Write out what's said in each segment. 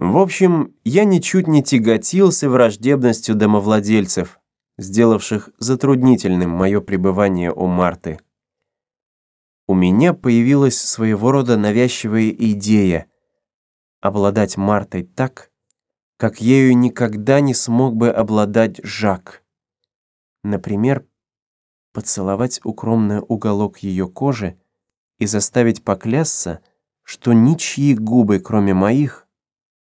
В общем, я ничуть не тяготился враждебностью домовладельцев, сделавших затруднительным мое пребывание у Марты. У меня появилась своего рода навязчивая идея обладать Мартой так, как ею никогда не смог бы обладать Жак. Например, поцеловать укромный уголок ее кожи и заставить поклясться, что ничьи губы, кроме моих,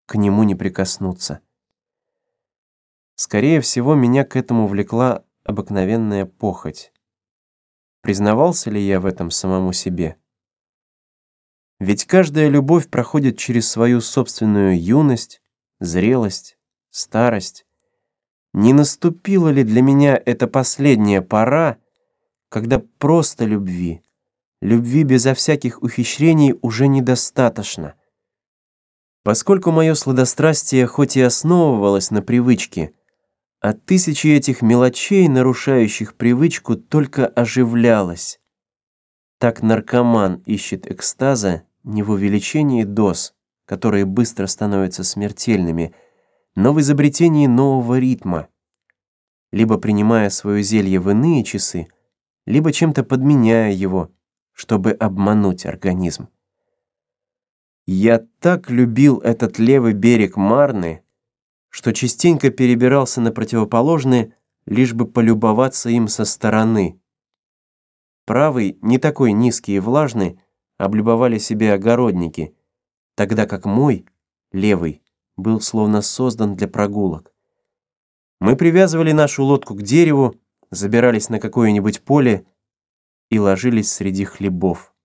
к нему не прикоснуться. Скорее всего, меня к этому влекла обыкновенная похоть. Признавался ли я в этом самому себе? Ведь каждая любовь проходит через свою собственную юность, зрелость, старость. Не наступила ли для меня эта последняя пора, когда просто любви, любви безо всяких ухищрений уже недостаточно — Поскольку мое сладострастие хоть и основывалось на привычке, а тысячи этих мелочей, нарушающих привычку, только оживлялось. Так наркоман ищет экстаза не в увеличении доз, которые быстро становятся смертельными, но в изобретении нового ритма, либо принимая свое зелье в иные часы, либо чем-то подменяя его, чтобы обмануть организм. Я так любил этот левый берег Марны, что частенько перебирался на противоположный, лишь бы полюбоваться им со стороны. Правый, не такой низкий и влажный, облюбовали себе огородники, тогда как мой, левый, был словно создан для прогулок. Мы привязывали нашу лодку к дереву, забирались на какое-нибудь поле и ложились среди хлебов.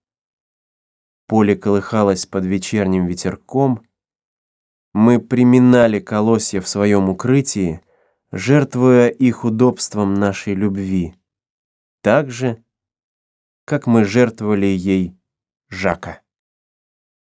Поле колыхалось под вечерним ветерком. Мы приминали колосья в своем укрытии, жертвуя их удобством нашей любви. Так же, как мы жертвовали ей Жака.